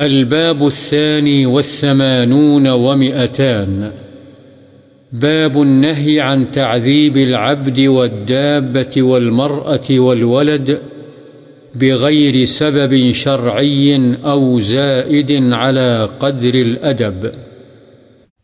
الباب الثاني والثمانون ومئتان. باب النهي عن تعذيب العبد والدابة والمرأة والولد بغير سبب شرعي أو زائد على قدر الأدب.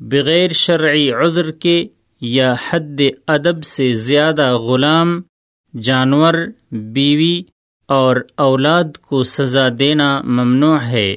بغیر شرعی عذر کے یا حد ادب سے زیادہ غلام، جانور، بیوی اور اولاد کو سزا دینا ممنوع ہے۔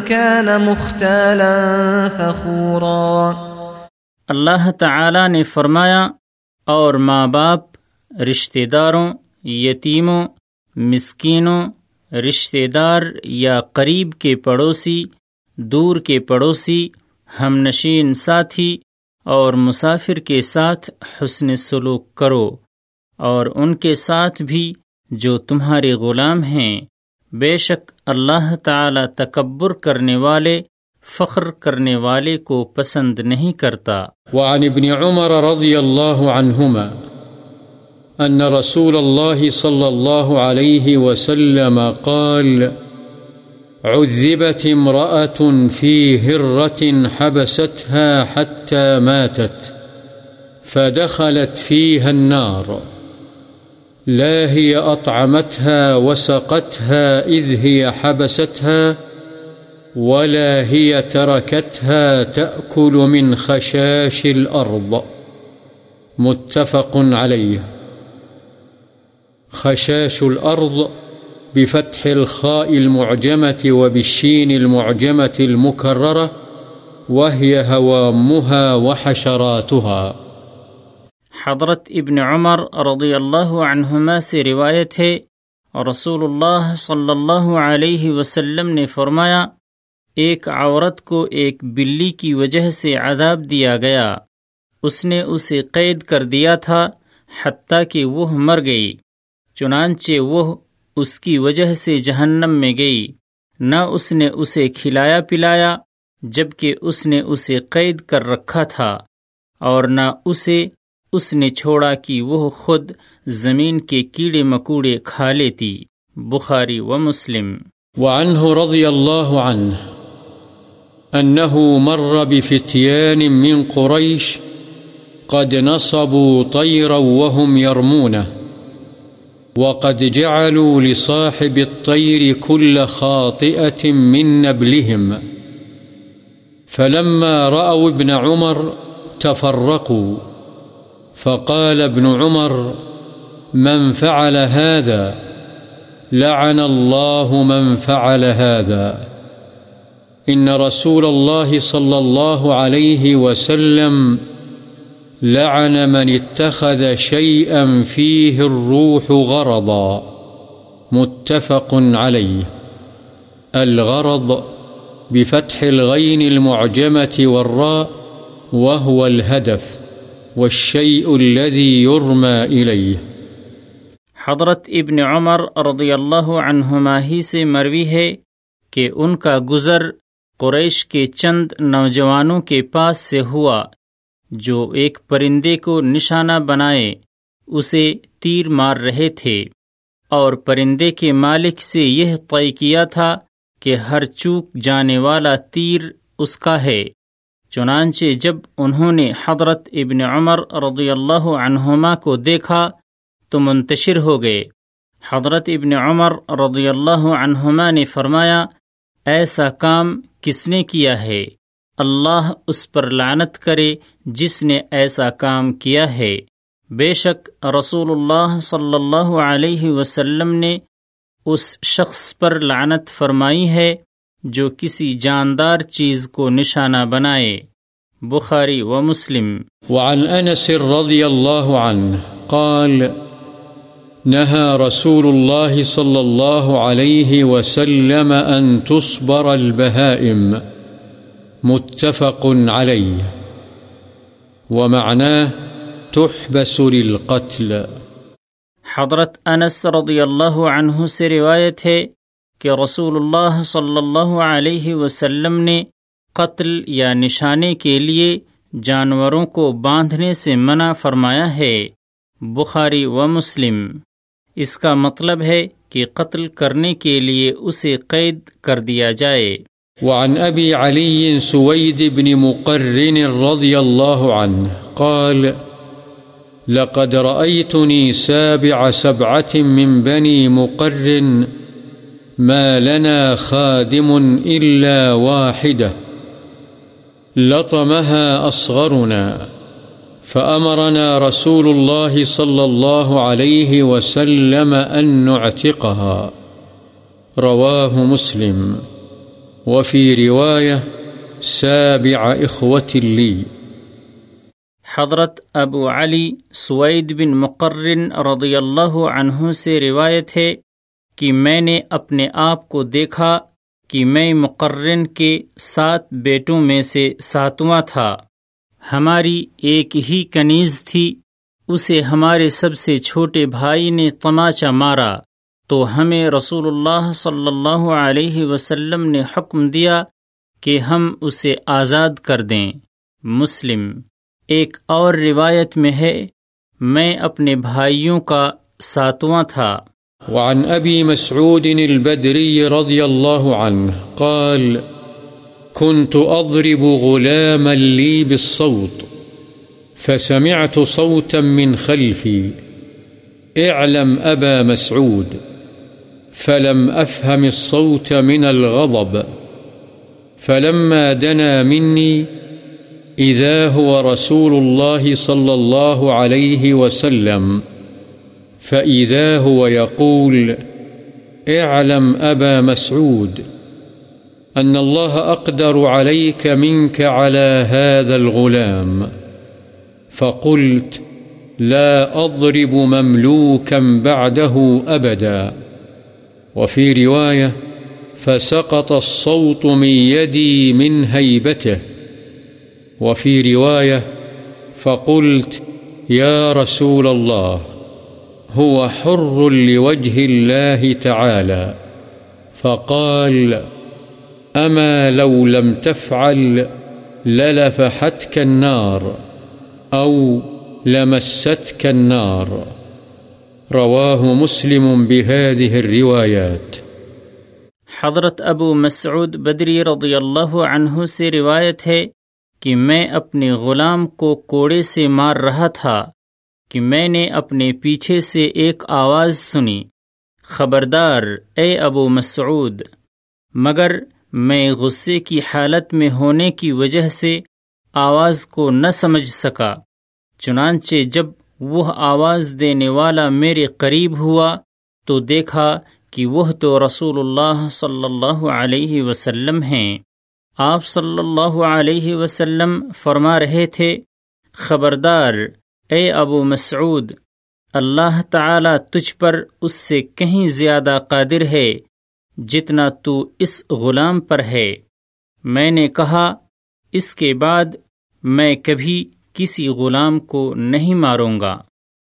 كان مختالا فخورا۔ اللہ تعالی نے فرمایا، اور ماں باپ، رشتہ داروں، یتیموں، مسکینوں، رشتہ دار یا قریب کے پڑوسی، دور کے پڑوسی، ہم نشین ساتھی، اور مسافر کے ساتھ حسن سلوک کرو، اور ان کے ساتھ بھی جو تمہارے غلام ہیں۔ بے شک اللہ تعالی تکبر کرنے والے، فخر کرنے والے کو پسند نہیں کرتا۔ وعن ابن عمر رضی اللہ عنہما ان رسول اللہ صلی اللہ علیہ وسلم قال، عذبت امرأة في هرة حبستها حتى ماتت، فدخلت فيها النار۔ لا هي أطعمتها وسقتها إذ هي حبستها ولا هي تركتها تأكل من خشاش الأرض. متفق عليه. خشاش الأرض بفتح الخاء المعجمة وبالشين المعجمة المكررة، وهي هوامها وحشراتها. حضرت ابن عمر رضی اللہ عنہما سے روایت ہے رسول اللہ صلی اللہ علیہ وسلم نے فرمایا، ایک عورت کو ایک بلی کی وجہ سے عذاب دیا گیا۔ اس نے اسے قید کر دیا تھا حتیٰ کہ وہ مر گئی، چنانچہ وہ اس کی وجہ سے جہنم میں گئی۔ نہ اس نے اسے کھلایا پلایا، جبکہ اس نے اسے قید کر رکھا تھا اور نہ اسے اس نے چھوڑا کہ وہ خود زمین کے کیڑے مکوڑے کھا لیتی، بخاری و مسلم۔ وعنه رضي الله عنه أنه مر بفتيان من قريش قد نصبوا طيرا وهم يرمونه وقد جعلوا لصاحب الطير كل خاطئة من نبلهم، فلما رأوا ابن عمر تفرقوا۔ فقال ابن عمر، من فعل هذا، لعن الله من فعل هذا. إن رسول الله صلى الله عليه وسلم لعن من اتخذ شيئا فيه الروح غرضا، متفق عليه. الغرض بفتح الغين المعجمة والراء، وهو الهدف. والشيء الذي يرمى إليه. حضرت ابن عمر رضی اللہ عنہما ہی سے مروی ہے کہ ان کا گزر قریش کے چند نوجوانوں کے پاس سے ہوا، جو ایک پرندے کو نشانہ بنائے، اسے تیر مار رہے تھے۔ اور پرندے کے مالک سے یہ طے کیا تھا کہ ہر چوک جانے والا تیر اس کا ہے۔ چنانچہ جب انہوں نے حضرت ابن عمر رضی اللہ عنہما کو دیکھا تو منتشر ہو گئے۔ حضرت ابن عمر رضی اللہ عنہما نے فرمایا، ایسا کام کس نے کیا ہے؟ اللہ اس پر لعنت کرے جس نے ایسا کام کیا ہے۔ بے شک رسول اللہ صلی اللہ علیہ وسلم نے اس شخص پر لعنت فرمائی ہے۔ جو کسی جاندار چیز کو نشانہ بنائے بخاری و مسلم۔ وعن انس رضی اللہ عنہ قال نهى رسول الله صلى الله عليه وسلم أن تصبر البهائم متفق عليه ومعناه تحبس للقتل۔ حضرت انس رضی اللہ عنہ سے روایت ہے کہ رسول اللہ صلی اللہ علیہ وسلم نے قتل یا نشانے کے لیے جانوروں کو باندھنے سے منع فرمایا ہے۔ بخاری و مسلم۔ اس کا مطلب ہے کہ قتل کرنے کے لیے اسے قید کر دیا جائے۔ وعن أبي علي سويد بن مقرن رضي الله عنه قال، لقد رأيتني سابع سبعة من بني مقرن ما لنا خادم إلا واحدة. لطمها أصغرنا، فأمرنا رسول الله صلى الله عليه وسلم أن نعتقها. رواه مسلم. وفي رواية سابع إخوة لي. حضرت ابو علی سوید بن مقرن رضی اللہ عنہ سے روایت ہے کہ میں نے اپنے آپ کو دیکھا کہ میں مقرن کے سات بیٹوں میں سے ساتواں تھا۔ ہماری ایک ہی کنیز تھی، اسے ہمارے سب سے چھوٹے بھائی نے تماچا مارا۔ تو ہمیں رسول اللہ صلی اللہ علیہ وسلم نے حکم دیا کہ ہم اسے آزاد کر دیں۔ مسلم، ایک اور روایت میں ہے، میں اپنے بھائیوں کا ساتواں تھا۔ وعن أبي مسعود البدري رضي الله عنه قال، كنت أضرب غلاما لي بالصوت، فسمعت صوتا من خلفي، اعلم أبا مسعود، فلم أفهم الصوت من الغضب، فلما دنا مني، إذا هو رسول الله صلى الله عليه وسلم فإذا هو يقول اعلم أبا مسعود أن الله أقدر عليك منك على هذا الغلام فقلت لا أضرب مملوكا بعده أبدا وفي رواية فسقط الصوت من يدي من هيبته وفي رواية فقلت يا رسول الله هو حر لوجه الله تعالى، فقال أما لو لم تفعل للفحتك النار أو لمستك النار. رواه مسلم بهذه الروايات. حضرت ابو مسعود بدری رضی اللہ عنہ سے روایت ہے کہ میں اپنے غلام کو کوڑے سے مار رہا تھا۔ کہ میں نے اپنے پیچھے سے ایک آواز سنی، خبردار، اے ابو مسعود، مگر میں غصے کی حالت میں ہونے کی وجہ سے آواز کو نہ سمجھ سکا، چنانچہ جب وہ آواز دینے والا میرے قریب ہوا تو دیکھا کہ وہ تو رسول اللہ صلی اللہ علیہ وسلم ہیں۔ آپ صلی اللہ علیہ وسلم فرما رہے تھے، خبردار اے ابو مسعود، اللہ تعالی تجھ پر اس سے کہیں زیادہ قادر ہے جتنا تو اس غلام پر ہے۔ میں نے کہا، اس کے بعد میں کبھی کسی غلام کو نہیں ماروں گا۔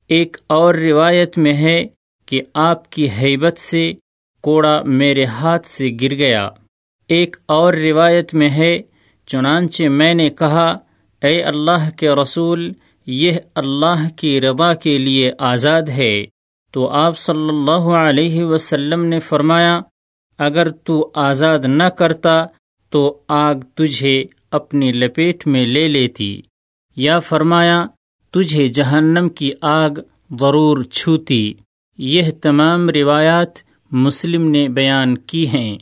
ایک اور روایت میں ہے کہ آپ کی حیبت سے کوڑا میرے ہاتھ سے گر گیا۔ ایک اور روایت میں ہے، چنانچہ میں نے کہا، اے اللہ کے رسول یہ اللہ کی رضا کے لیے آزاد ہے۔ تو آپ صلی اللہ علیہ وسلم نے فرمایا، اگر تو آزاد نہ کرتا، تو آگ تجھے اپنی لپیٹ میں لے لیتی۔ یا فرمایا، تجھے جہنم کی آگ ضرور چھوتی۔ یہ تمام روایات مسلم نے بیان کی ہیں۔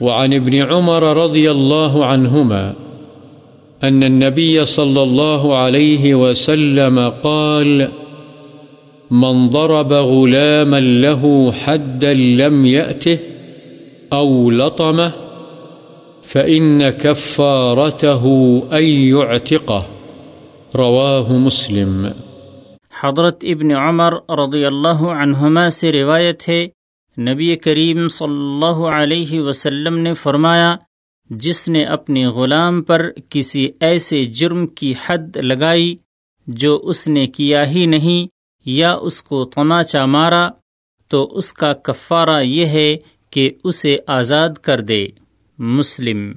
وعن ابن عمر رضی اللہ عنہما أن النبي صلى الله عليه وسلم قال، من ضرب غلاما له حدا لم يأته أو لطمه، فإن كفارته أن يعتقه. رواه مسلم. حضرت ابن عمر رضی اللہ عنہما سے روایت ہے، نبی کریم صلی اللہ علیہ وسلم نے فرمایا جس نے اپنے غلام پر کسی ایسے جرم کی حد لگائی جو اس نے کیا ہی نہیں یا اس کو تماچا مارا، تو اس کا کفارہ یہ ہے کہ اسے آزاد کر دے۔ مسلم۔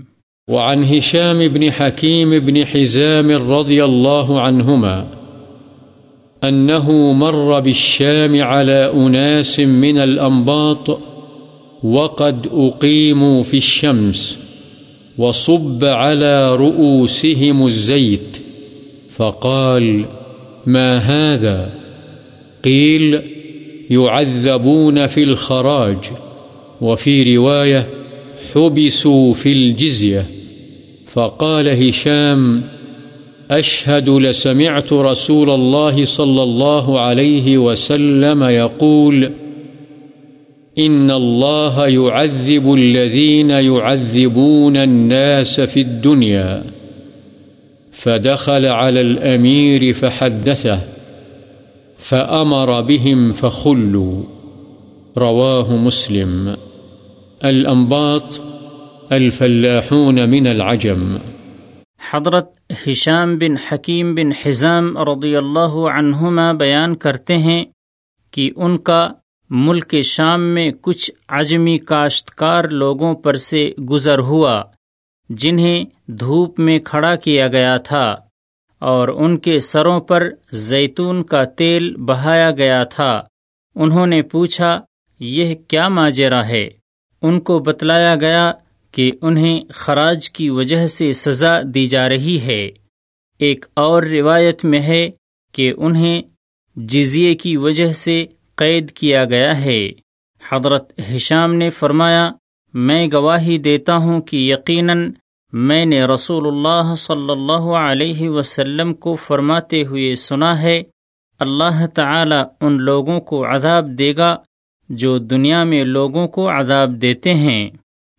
وعن هشام بن حكيم بن حزام رضي الله عنهما أنه مر بالشام على أناس من الأنباط وقد أقيموا في الشمس۔ وصب على رؤوسهم الزيت فقال، ما هذا؟ قيل، يعذبون في الخراج. وفي رواية، حبسوا في الجزية. فقال هشام، أشهد لسمعت رسول الله صلى الله عليه وسلم يقول إن الله يعذب الذين يعذبون الناس في الدنيا فدخل على الأمير فحدثه فأمر بهم فخلوا رواه مسلم الأنباط الفلاحون من العجم حضرت ہشام بن حکیم بن حزام رضی اللہ عنہما بیان کرتے ہیں کہ ان کا ملک شام میں کچھ عجمی کاشتکار لوگوں پر سے گزر ہوا، جنہیں دھوپ میں کھڑا کیا گیا تھا، اور ان کے سروں پر زیتون کا تیل بہایا گیا تھا۔ انہوں نے پوچھا، یہ کیا ماجرا ہے؟ ان کو بتلایا گیا کہ انہیں خراج کی وجہ سے سزا دی جا رہی ہے۔ ایک اور روایت میں ہے کہ انہیں جزیے کی وجہ سے قید کیا گیا ہے۔ حضرت ہشام نے فرمایا، میں گواہی دیتا ہوں کہ یقیناً میں نے رسول اللہ صلی اللہ علیہ وسلم کو فرماتے ہوئے سنا ہے، اللہ تعالی ان لوگوں کو عذاب دے گا جو دنیا میں لوگوں کو عذاب دیتے ہیں۔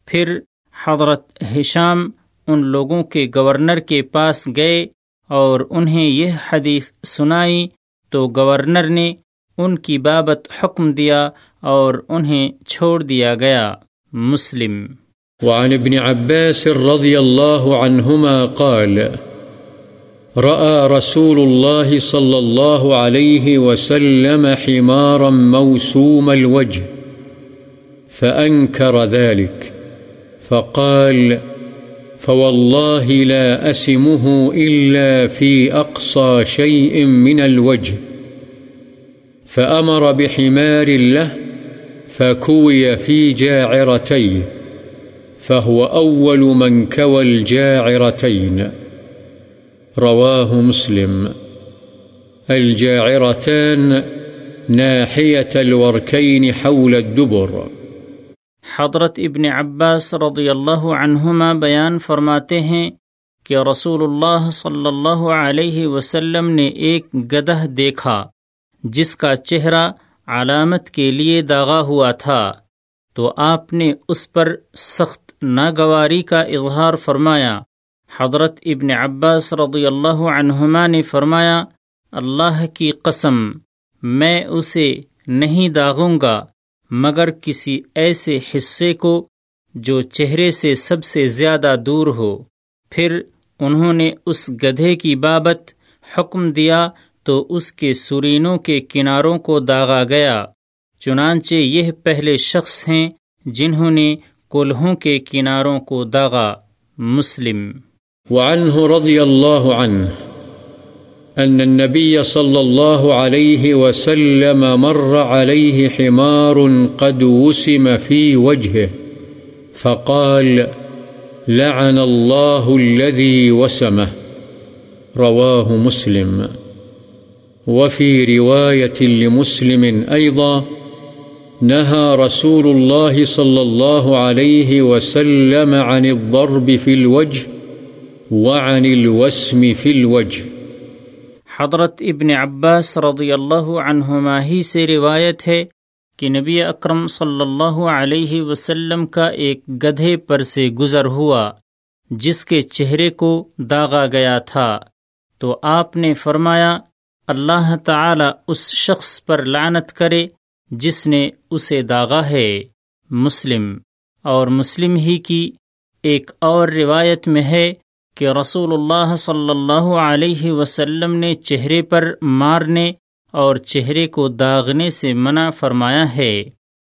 پھر حضرت ہشام ان لوگوں کے گورنر کے پاس گئے اور انہیں یہ حدیث سنائی، تو گورنر نے ان کی بابت حکم دیا اور انہیں چھوڑ دیا گیا۔ مسلم۔ وعن ابن عباس رضي الله عنهما قال، رأى رسول الله صلى الله عليه وسلم حمارا موسوم الوجه فأنكر ذلك فقال فوالله لا أسمه إلا في أقصى شيء من الوجه۔ فأمر بحمار له فكوي في جاعرتيه، فهو أول من كوى الجاعرتين. رواه مسلم. الجاعرتان ناحية الوركين حول الدبر. حضرت ابن عباس رضی اللہ عنہما بیان فرماتے ہیں کہ رسول اللہ صلی اللہ علیہ وسلم نے ایک گدہ دیکھا۔ جس کا چہرہ علامت کے لیے داغا ہوا تھا، تو آپ نے اس پر سخت ناگواری کا اظہار فرمایا۔ حضرت ابن عباس رضی اللہ عنہما نے فرمایا، اللہ کی قسم، میں اسے نہیں داغوں گا، مگر کسی ایسے حصے کو جو چہرے سے سب سے زیادہ دور ہو۔ پھر انہوں نے اس گدھے کی بابت حکم دیا تو اس کے سرینوں کے کناروں کو داغا گیا، چنانچہ یہ پہلے شخص ہیں جنہوں نے کولہوں کے کناروں کو داغا، مسلم۔ وعنه رضي الله عنه أن النبي صلى الله عليه وسلم مر عليه حمار قد وسم في وجهه فقال لعن الله الذي وسمه رواه مسلم۔ وفي رواية لمسلم أيضا، نهى رسول الله صلى الله عليه وسلم عن الضرب في الوجه وعن الوسم في الوجه. حضرت ابن عباس رضی اللہ عنہما ہی سے روایت ہے کہ نبی اکرم صلی اللہ علیہ وسلم کا ایک گدھے پر سے گزر ہوا، جس کے چہرے کو داغا گیا تھا۔ تو آپ نے فرمایا اللہ تعالی اس شخص پر لعنت کرے جس نے اسے داغا ہے۔ مسلم۔ اور مسلم ہی کی ایک اور روایت میں ہے کہ رسول اللہ صلی اللہ علیہ وسلم نے چہرے پر مارنے اور چہرے کو داغنے سے منع فرمایا ہے۔